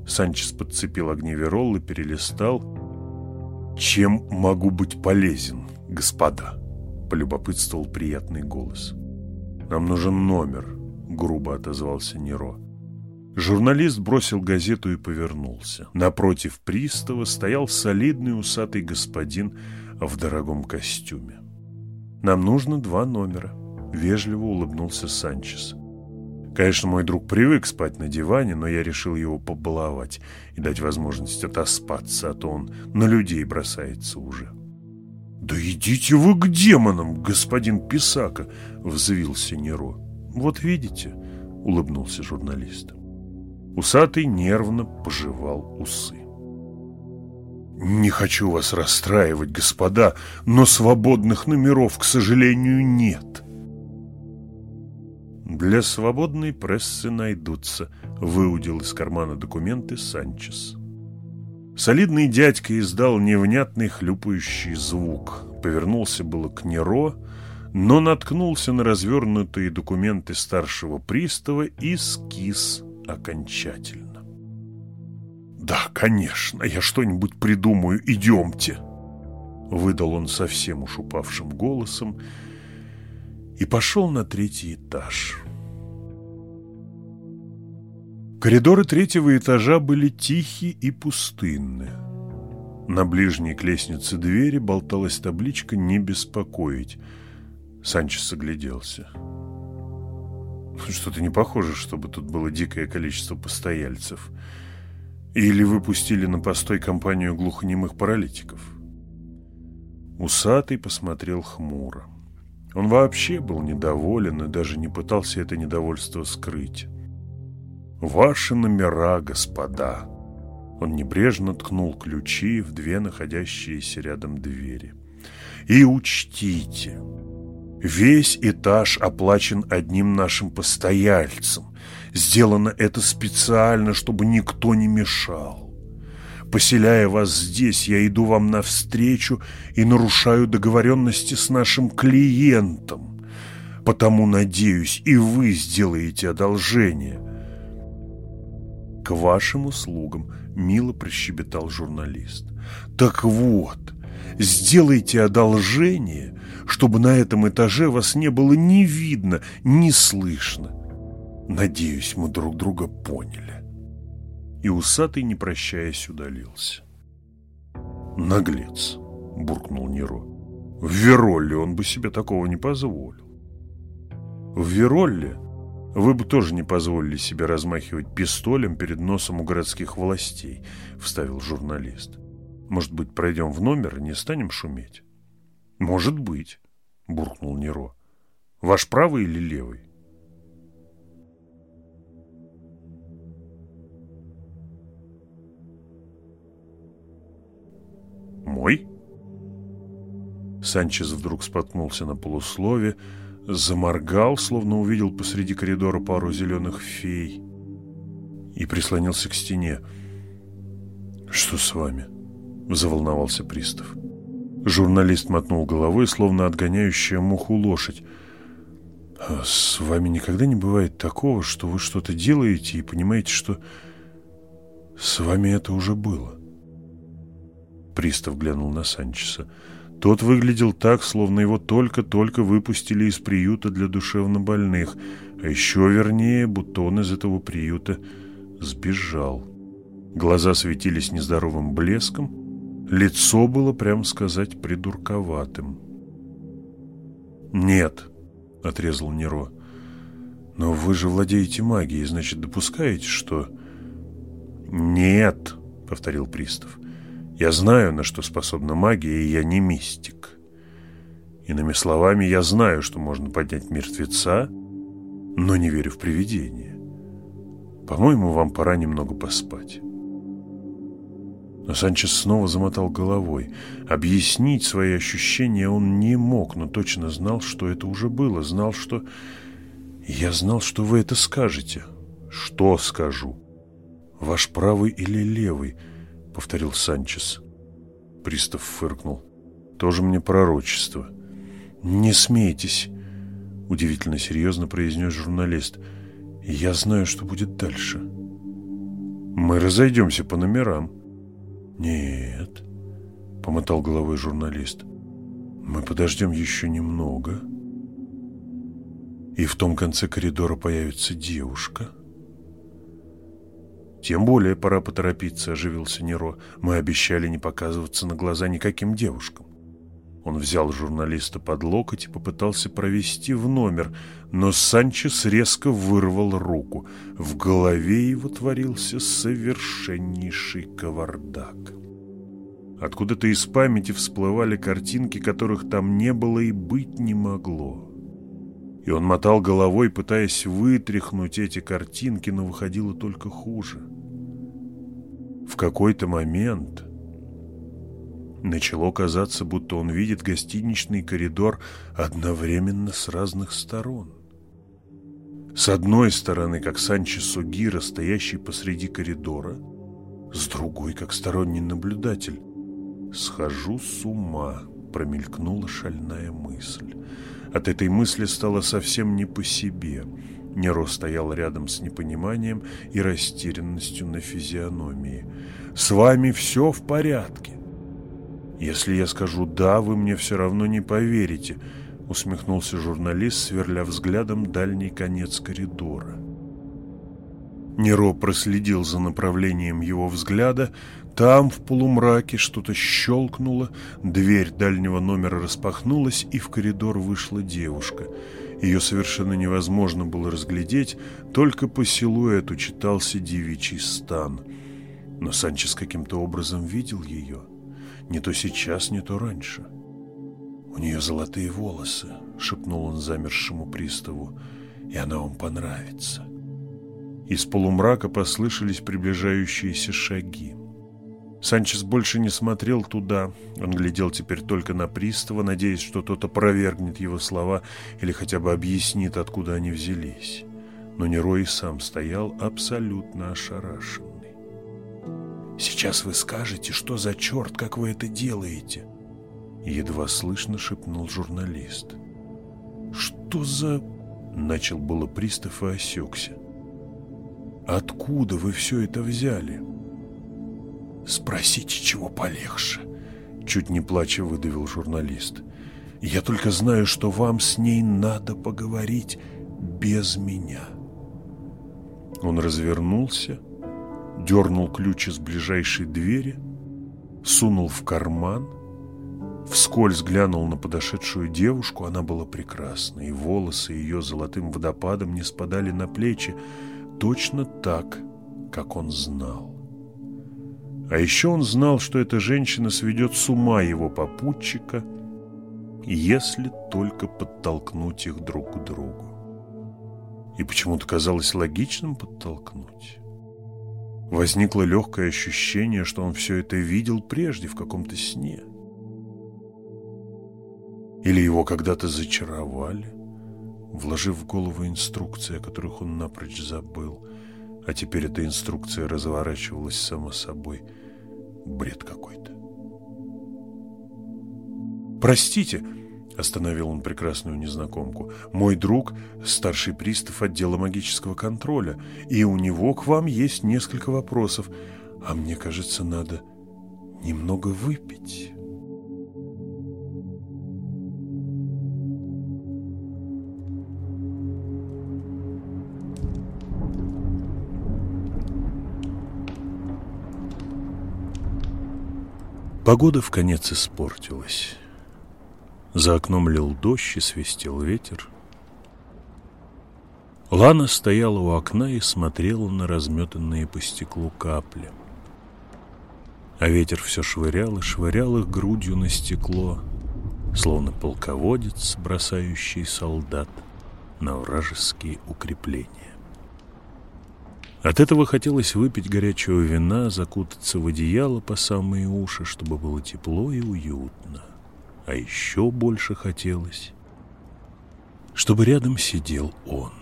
Санчес подцепил огневерол и перелистал. «Чем могу быть полезен, господа?» — полюбопытствовал приятный голос. «Нам нужен номер», — грубо отозвался Неро. Журналист бросил газету и повернулся. Напротив пристава стоял солидный усатый господин в дорогом костюме. «Нам нужно два номера», — вежливо улыбнулся Санчес. Конечно, мой друг привык спать на диване, но я решил его побаловать и дать возможность отоспаться, а то он на людей бросается уже. «Да идите вы к демонам, господин Писака!» — взвился Неро. «Вот видите», — улыбнулся журналист. Усатый нервно пожевал усы. «Не хочу вас расстраивать, господа, но свободных номеров, к сожалению, нет». «Для свободной прессы найдутся», — выудил из кармана документы Санчес. Солидный дядька издал невнятный хлюпающий звук, повернулся было к Неро, но наткнулся на развернутые документы старшего пристава и скис окончательно. «Да, конечно, я что-нибудь придумаю, идемте!» Выдал он совсем уж упавшим голосом и пошел на третий этаж. Коридоры третьего этажа были тихие и пустынны. На ближней к лестнице двери болталась табличка «Не беспокоить». Санчес огляделся. Что-то не похоже, чтобы тут было дикое количество постояльцев. Или выпустили на постой компанию глухонемых паралитиков. Усатый посмотрел хмуро. Он вообще был недоволен и даже не пытался это недовольство скрыть. «Ваши номера, господа!» Он небрежно ткнул ключи в две находящиеся рядом двери. «И учтите, Весь этаж оплачен одним нашим постояльцем. Сделано это специально, чтобы никто не мешал. Поселяя вас здесь, я иду вам навстречу и нарушаю договоренности с нашим клиентом. Потому, надеюсь, и вы сделаете одолжение. К вашим услугам, мило прощебетал журналист. Так вот, сделайте одолжение, чтобы на этом этаже вас не было ни видно, ни слышно. Надеюсь, мы друг друга поняли. И усатый, не прощаясь, удалился. Наглец, буркнул Неро. В Веролле он бы себе такого не позволил. В Веролле вы бы тоже не позволили себе размахивать пистолем перед носом у городских властей, вставил журналист. Может быть, пройдем в номер и не станем шуметь? Может быть, буркнул Неро. Ваш правый или левый? Мой? Санчес вдруг споткнулся на полуслове, заморгал, словно увидел посреди коридора пару зеленых фей и прислонился к стене. «Что с вами?» – заволновался пристав. Журналист мотнул головой, словно отгоняющая муху лошадь. «А «С вами никогда не бывает такого, что вы что-то делаете и понимаете, что с вами это уже было?» Пристав глянул на Санчеса. Тот выглядел так, словно его только-только выпустили из приюта для душевнобольных, а еще вернее, будто он из этого приюта сбежал. Глаза светились нездоровым блеском, лицо было, прямо сказать, придурковатым. «Нет», — отрезал Неро, — «но вы же владеете магией, значит, допускаете, что...» «Нет», — повторил пристав, — я знаю, на что способна магия, и я не мистик. Иными словами, я знаю, что можно поднять мертвеца, но не верю в привидения. По-моему, вам пора немного поспать. Но Санчес снова замотал головой. Объяснить свои ощущения он не мог, но точно знал, что это уже было. Знал, что... Я знал, что вы это скажете. Что скажу? Ваш правый или левый —— повторил Санчес. Пристав фыркнул. «Тоже мне пророчество». «Не смейтесь», — удивительно серьезно произнес журналист. «Я знаю, что будет дальше». «Мы разойдемся по номерам». «Нет», — помотал головой журналист. «Мы подождем еще немного». И в том конце коридора появится девушка — «Тем более пора поторопиться», — оживился Неро. «Мы обещали не показываться на глаза никаким девушкам». Он взял журналиста под локоть и попытался провести в номер, но Санчес резко вырвал руку. В голове его творился совершеннейший кавардак. Откуда-то из памяти всплывали картинки, которых там не было и быть не могло. И он мотал головой, пытаясь вытряхнуть эти картинки, но выходило только хуже. В какой-то момент начало казаться, будто он видит гостиничный коридор одновременно с разных сторон. С одной стороны, как Санчо Сугира, стоящий посреди коридора, с другой, как сторонний наблюдатель. «Схожу с ума», — промелькнула шальная мысль. От этой мысли стало совсем не по себе. Неро стоял рядом с непониманием и растерянностью на физиономии. «С вами все в порядке?» «Если я скажу «да», вы мне все равно не поверите», — усмехнулся журналист, сверля взглядом дальний конец коридора. Неро проследил за направлением его взгляда, там, в полумраке, что-то щелкнуло, дверь дальнего номера распахнулась, и в коридор вышла девушка. Ее совершенно невозможно было разглядеть, только по силуэту читался девичий стан. Но Санчес каким-то образом видел ее. Не то сейчас, не то раньше. «У нее золотые волосы», — шепнул он замершему приставу, — «и она вам понравится». Из полумрака послышались приближающиеся шаги. Санчес больше не смотрел туда. Он глядел теперь только на пристава, надеясь, что тот опровергнет его слова или хотя бы объяснит, откуда они взялись. Но Нерой сам стоял абсолютно ошарашенный. «Сейчас вы скажете, что за черт, как вы это делаете?» Едва слышно шепнул журналист. «Что за...» — начал было пристав и осекся. Откуда вы все это взяли? Спросите, чего полегче. Чуть не плача выдавил журналист. Я только знаю, что вам с ней надо поговорить без меня. Он развернулся, дернул ключ из ближайшей двери, сунул в карман, вскользь глянул на подошедшую девушку. Она была прекрасна, и волосы ее золотым водопадом не спадали на плечи, точно так, как он знал. А еще он знал, что эта женщина сведет с ума его попутчика, если только подтолкнуть их друг к другу. И почему-то казалось логичным подтолкнуть. Возникло легкое ощущение, что он все это видел прежде в каком-то сне. Или его когда-то зачаровали, вложив в голову инструкции, о которых он напрочь забыл, а теперь эта инструкция разворачивалась само собой. Бред какой-то. «Простите», — остановил он прекрасную незнакомку, «мой друг — старший пристав отдела магического контроля, и у него к вам есть несколько вопросов, а мне кажется, надо немного выпить». Погода в конец испортилась. За окном лил дождь и свистел ветер. Лана стояла у окна и смотрела на разметанные по стеклу капли. А ветер все швырял и швырял их грудью на стекло, словно полководец, бросающий солдат на вражеские укрепления. От этого хотелось выпить горячего вина, закутаться в одеяло по самые уши, чтобы было тепло и уютно. А еще больше хотелось, чтобы рядом сидел он.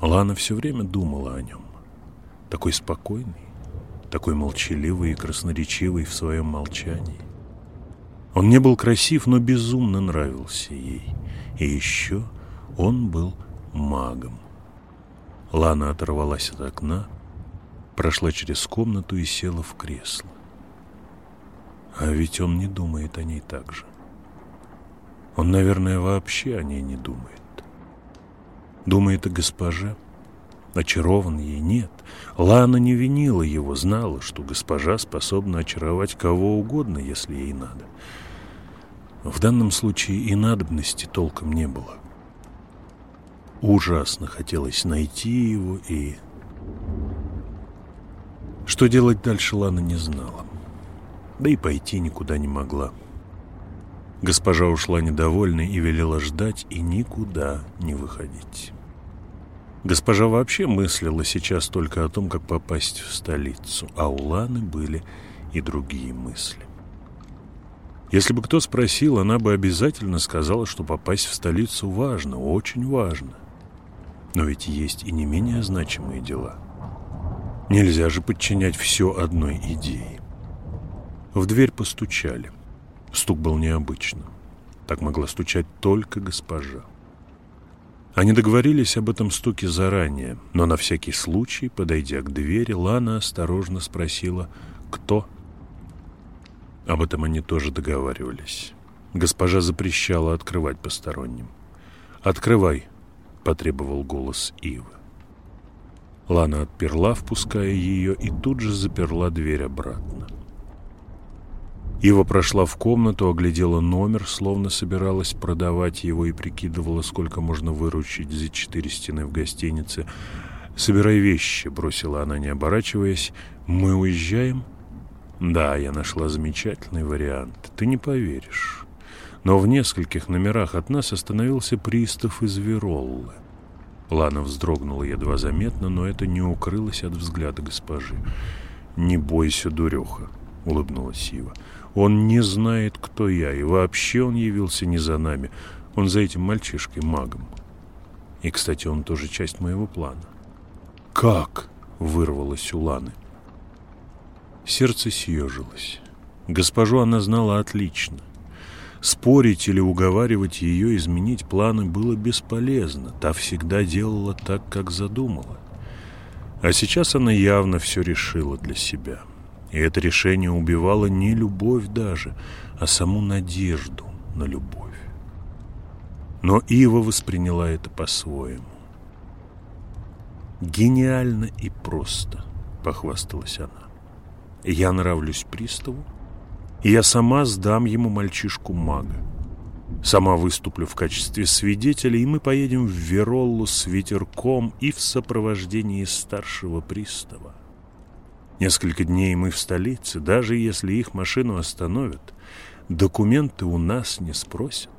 Лана все время думала о нем. Такой спокойный, такой молчаливый и красноречивый в своем молчании. Он не был красив, но безумно нравился ей. И еще он был магом. Лана оторвалась от окна, прошла через комнату и села в кресло. А ведь он не думает о ней так же. Он, наверное, вообще о ней не думает. Думает о госпоже. Очарован ей нет. Лана не винила его, знала, что госпожа способна очаровать кого угодно, если ей надо. В данном случае и надобности толком не было. Ужасно хотелось найти его и... Что делать дальше, Лана не знала. Да и пойти никуда не могла. Госпожа ушла недовольной и велела ждать и никуда не выходить. Госпожа вообще мыслила сейчас только о том, как попасть в столицу, а у Ланы были и другие мысли. Если бы кто спросил, она бы обязательно сказала, что попасть в столицу важно, очень важно. Но ведь есть и не менее значимые дела. Нельзя же подчинять все одной идее. В дверь постучали. Стук был необычным. Так могла стучать только госпожа. Они договорились об этом стуке заранее, но на всякий случай, подойдя к двери, Лана осторожно спросила «Кто?». Об этом они тоже договаривались. Госпожа запрещала открывать посторонним. «Открывай», потребовал голос Ивы. Лана отперла, впуская ее, и тут же заперла дверь обратно. Ива прошла в комнату, оглядела номер, словно собиралась продавать его и прикидывала, сколько можно выручить за четыре стены в гостинице. «Собирай вещи», — бросила она, не оборачиваясь. «Мы уезжаем?» «Да, я нашла замечательный вариант. Ты не поверишь» но в нескольких номерах от нас остановился пристав из Вероллы. Лана вздрогнула едва заметно, но это не укрылось от взгляда госпожи. «Не бойся, дуреха», — улыбнулась Сива. «Он не знает, кто я, и вообще он явился не за нами. Он за этим мальчишкой-магом. И, кстати, он тоже часть моего плана». «Как?» — вырвалось у Ланы. Сердце съежилось. Госпожу она знала отлично — Спорить или уговаривать ее изменить планы было бесполезно. Та всегда делала так, как задумала. А сейчас она явно все решила для себя. И это решение убивало не любовь даже, а саму надежду на любовь. Но Ива восприняла это по-своему. «Гениально и просто», — похвасталась она. «Я нравлюсь приставу, я сама сдам ему мальчишку-мага. Сама выступлю в качестве свидетеля, и мы поедем в Вероллу с ветерком и в сопровождении старшего пристава. Несколько дней мы в столице, даже если их машину остановят, документы у нас не спросят.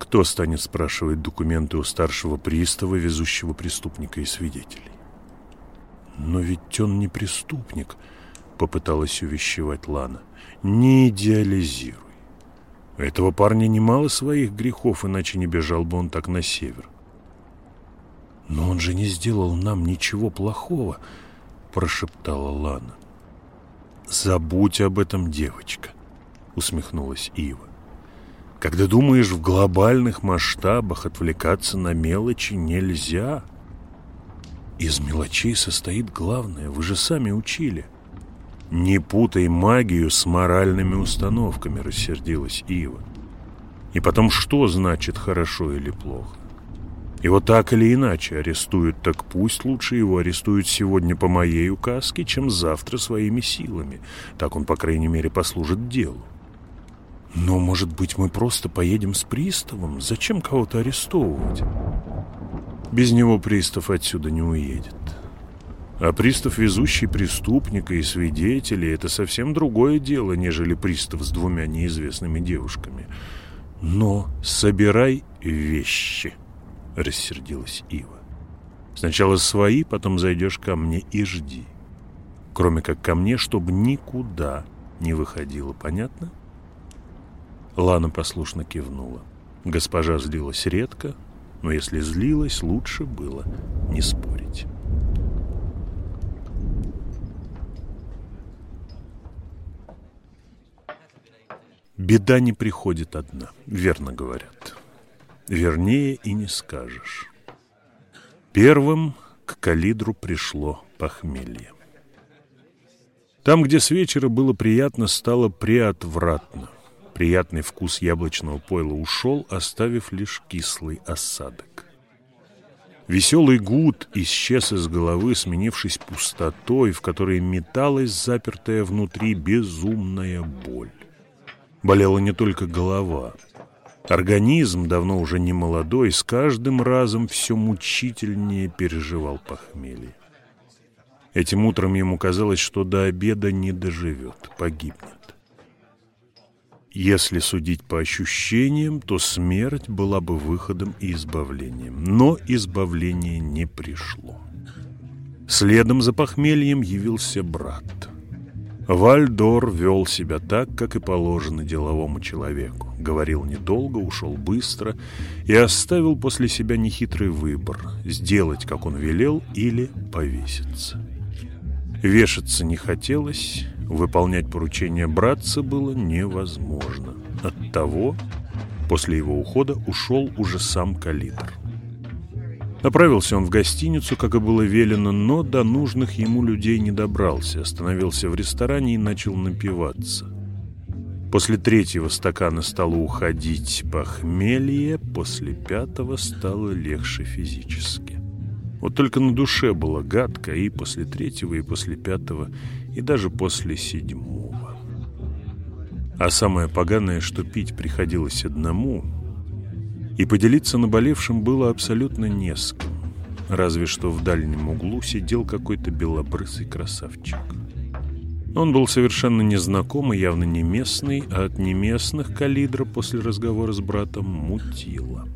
Кто станет спрашивать документы у старшего пристава, везущего преступника и свидетелей? Но ведь он не преступник, попыталась увещевать Лана. Не идеализируй. У этого парня немало своих грехов, иначе не бежал бы он так на север. Но он же не сделал нам ничего плохого, прошептала Лана. Забудь об этом, девочка, усмехнулась Ива. Когда думаешь в глобальных масштабах, отвлекаться на мелочи нельзя. Из мелочей состоит главное, вы же сами учили. Не путай магию с моральными установками, рассердилась Ива. И потом, что значит хорошо или плохо? Его так или иначе арестуют, так пусть лучше его арестуют сегодня по моей указке, чем завтра своими силами. Так он, по крайней мере, послужит делу. Но, может быть, мы просто поедем с приставом? Зачем кого-то арестовывать? Без него пристав отсюда не уедет. А пристав, везущий преступника и свидетелей, это совсем другое дело, нежели пристав с двумя неизвестными девушками. Но собирай вещи, рассердилась Ива. Сначала свои, потом зайдешь ко мне и жди. Кроме как ко мне, чтобы никуда не выходило, понятно? — Лана послушно кивнула. Госпожа злилась редко, но если злилась, лучше было не спорить. Беда не приходит одна, верно говорят. Вернее и не скажешь. Первым к калидру пришло похмелье. Там, где с вечера было приятно, стало преотвратно. Приятный вкус яблочного пойла ушел, оставив лишь кислый осадок. Веселый гуд исчез из головы, сменившись пустотой, в которой металась запертая внутри безумная боль. Болела не только голова. Организм, давно уже не молодой, с каждым разом все мучительнее переживал похмелье. Этим утром ему казалось, что до обеда не доживет, погибнет. Если судить по ощущениям, то смерть была бы выходом и избавлением. Но избавление не пришло. Следом за похмельем явился брат. Вальдор вел себя так, как и положено деловому человеку. Говорил недолго, ушел быстро и оставил после себя нехитрый выбор – сделать, как он велел, или повеситься. Вешаться не хотелось, выполнять поручение братца было невозможно. Оттого после его ухода ушел уже сам калитр. Направился он в гостиницу, как и было велено, но до нужных ему людей не добрался, остановился в ресторане и начал напиваться. После третьего стакана стало уходить похмелье, после пятого стало легче физически. Вот только на душе было гадко и после третьего, и после пятого, и даже после седьмого. А самое поганое, что пить приходилось одному, и поделиться наболевшим было абсолютно не с кем. Разве что в дальнем углу сидел какой-то белобрысый красавчик. Он был совершенно незнакомый, явно не местный, а от неместных калидра после разговора с братом мутило.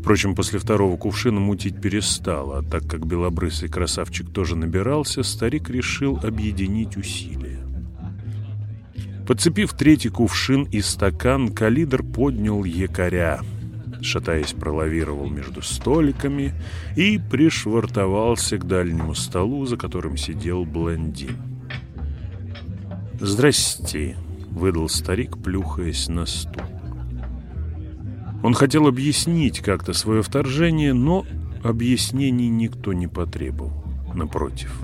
Впрочем, после второго кувшина мутить перестало, а так как белобрысый красавчик тоже набирался, старик решил объединить усилия. Подцепив третий кувшин и стакан, калидр поднял якоря, шатаясь, пролавировал между столиками и пришвартовался к дальнему столу, за которым сидел блондин. «Здрасте», — выдал старик, плюхаясь на стул. Он хотел объяснить как-то свое вторжение, но Объяснений никто не потребовал. Напротив,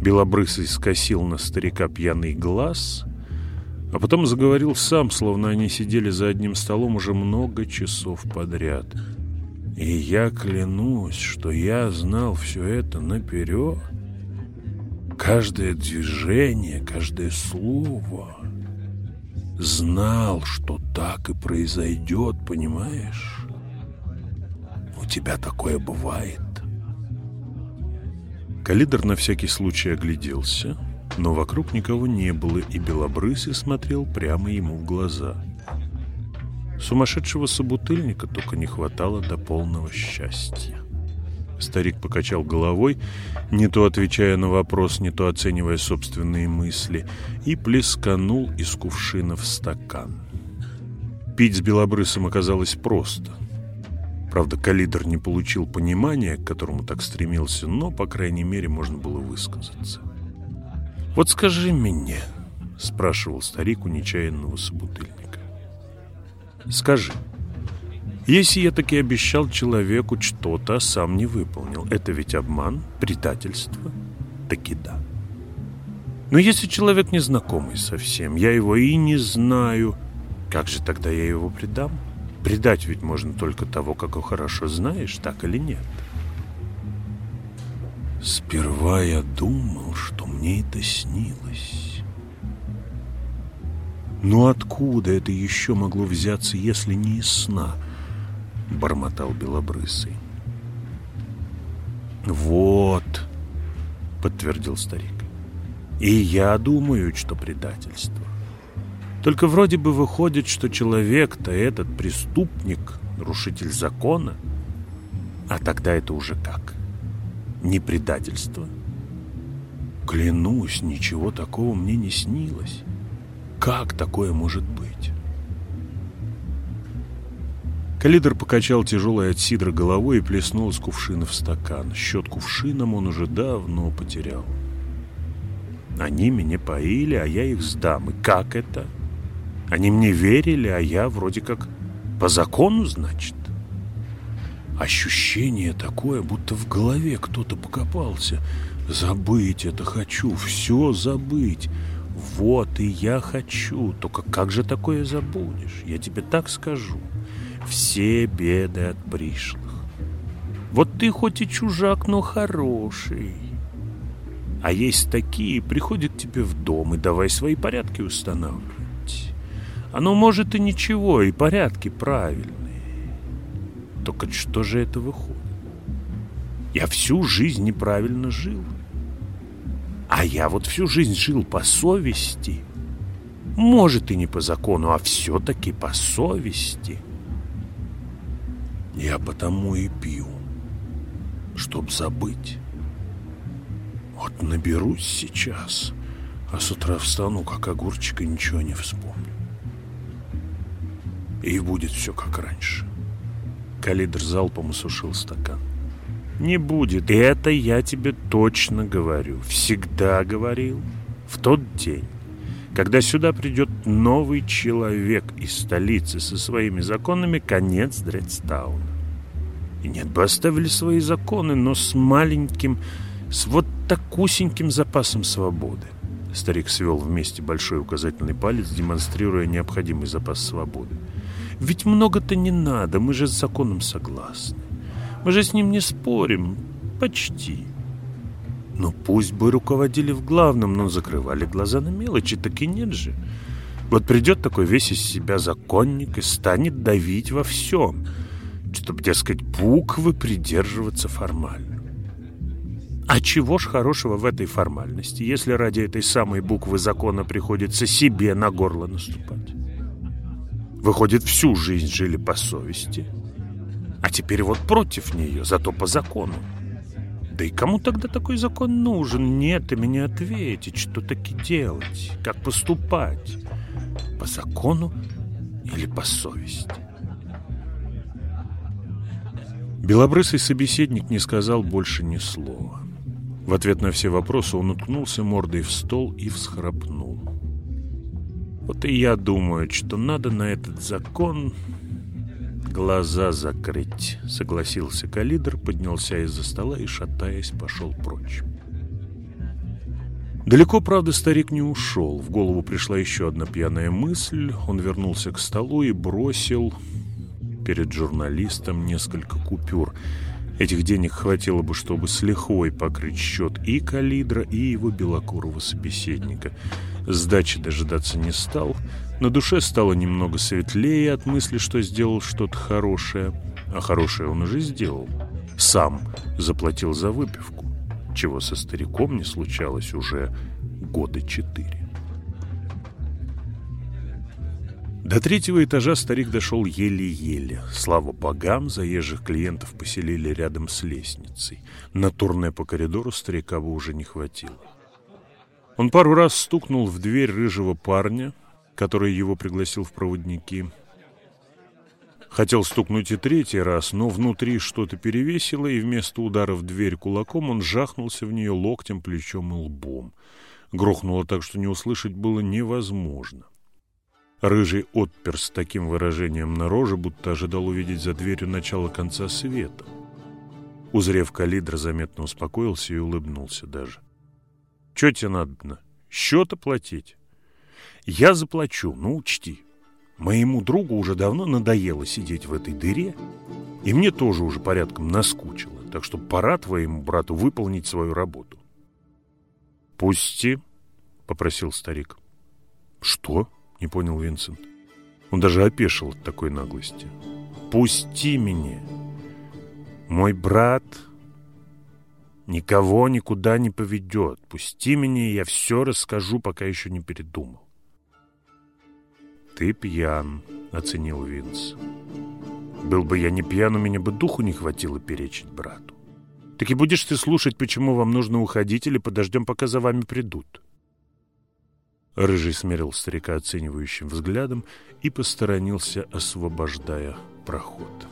Белобрысый скосил на старика пьяный глаз, а потом заговорил сам, словно они сидели за одним столом уже много часов подряд. И я клянусь, что я знал все это наперед. Каждое движение, каждое слово. Знал, что так и произойдет, понимаешь? У тебя такое бывает. Калидр на всякий случай огляделся, но вокруг никого не было, и Белобрысый смотрел прямо ему в глаза. Сумасшедшего собутыльника только не хватало до полного счастья. Старик покачал головой, не то отвечая на вопрос, не то оценивая собственные мысли, и плесканул из кувшина в стакан. Пить с Белобрысом оказалось просто — Правда, Калидр не получил понимания, к которому так стремился, но, по крайней мере, можно было высказаться. «Вот скажи мне», — спрашивал старик у нечаянного собутыльника, — «скажи, если я таки обещал человеку что-то, а сам не выполнил, это ведь обман, предательство?» «Таки да». «Но если человек незнакомый совсем, я его и не знаю, как же тогда я его предам?» Предать ведь можно только того, кого хорошо знаешь, так или нет. Сперва я думал, что мне это снилось. Но откуда это еще могло взяться, если не из сна? Бормотал Белобрысый. Вот, подтвердил старик. И я думаю, что предательство. Только вроде бы выходит, что человек-то этот преступник, нарушитель закона. А тогда это уже как? Не предательство? Клянусь, ничего такого мне не снилось. Как такое может быть? Калидр покачал тяжелой от сидра головой и плеснул из кувшина в стакан. Счет кувшином он уже давно потерял. Они меня поили, а я их сдам. И как это? — они мне верили, а я вроде как по закону, значит. Ощущение такое, будто в голове кто-то покопался. Забыть это хочу, все забыть. Вот и я хочу. Только как же такое забудешь? Я тебе так скажу. Все беды от пришлых. Вот ты хоть и чужак, но хороший. А есть такие, приходят к тебе в дом и давай свои порядки устанавливать. Оно может и ничего, и порядки правильные. Только что же это выходит? Я всю жизнь неправильно жил. А я вот всю жизнь жил по совести. Может и не по закону, а все-таки по совести. Я потому и пью, чтоб забыть. Вот наберусь сейчас, а с утра встану, как огурчик, и ничего не вспомню. И будет все как раньше. Калидр залпом осушил стакан. Не будет. И это я тебе точно говорю. Всегда говорил. В тот день, когда сюда придет новый человек из столицы со своими законами, конец Дредстауна. И нет бы оставили свои законы, но с маленьким, с вот такусеньким запасом свободы. Старик свел вместе большой указательный палец, демонстрируя необходимый запас свободы. Ведь много-то не надо, мы же с законом согласны. Мы же с ним не спорим, почти. Ну, пусть бы руководили в главном, но закрывали глаза на мелочи, так и нет же. Вот придет такой весь из себя законник и станет давить во всем, чтобы, дескать, буквы придерживаться формально. А чего ж хорошего в этой формальности, если ради этой самой буквы закона приходится себе на горло наступать? Выходит, всю жизнь жили по совести. А теперь вот против нее, зато по закону. Да и кому тогда такой закон нужен? Нет, и мне ответить, что таки делать, как поступать. По закону или по совести? Белобрысый собеседник не сказал больше ни слова. В ответ на все вопросы он уткнулся мордой в стол и всхрапнул. Вот и я думаю, что надо на этот закон «Глаза закрыть», — согласился Калидр, поднялся из-за стола и, шатаясь, пошел прочь. Далеко, правда, старик не ушел. В голову пришла еще одна пьяная мысль. Он вернулся к столу и бросил перед журналистом несколько купюр. Этих денег хватило бы, чтобы с лихвой покрыть счет и Калидра, и его белокурого собеседника. Сдачи дожидаться не стал. На душе стало немного светлее от мысли, что сделал что-то хорошее. А хорошее он уже сделал. Сам заплатил за выпивку, чего со стариком не случалось уже года четыре. До третьего этажа старик дошел еле-еле. Слава богам, заезжих клиентов поселили рядом с лестницей. На турне по коридору старика бы уже не хватило. Он пару раз стукнул в дверь рыжего парня, который его пригласил в проводники. Хотел стукнуть и третий раз, но внутри что-то перевесило, и вместо удара в дверь кулаком он жахнулся в нее локтем, плечом и лбом. Грохнуло так, что не услышать было невозможно. Рыжий отпер с таким выражением на роже, будто ожидал увидеть за дверью начало конца света. Узрев калидра, заметно успокоился и улыбнулся даже. — Че тебе надо? Счет оплатить? — Я заплачу, ну учти. Моему другу уже давно надоело сидеть в этой дыре, и мне тоже уже порядком наскучило, так что пора твоему брату выполнить свою работу. — Пусти, — попросил старик. — Что? —— не понял Винсент. Он даже опешил от такой наглости. «Пусти меня! Мой брат никого никуда не поведет. Пусти меня, я все расскажу, пока еще не передумал». «Ты пьян», — оценил Винс. «Был бы я не пьян, у меня бы духу не хватило перечить брату. Так и будешь ты слушать, почему вам нужно уходить, или подождем, пока за вами придут?» Рыжий смерил старика оценивающим взглядом и посторонился, освобождая проход.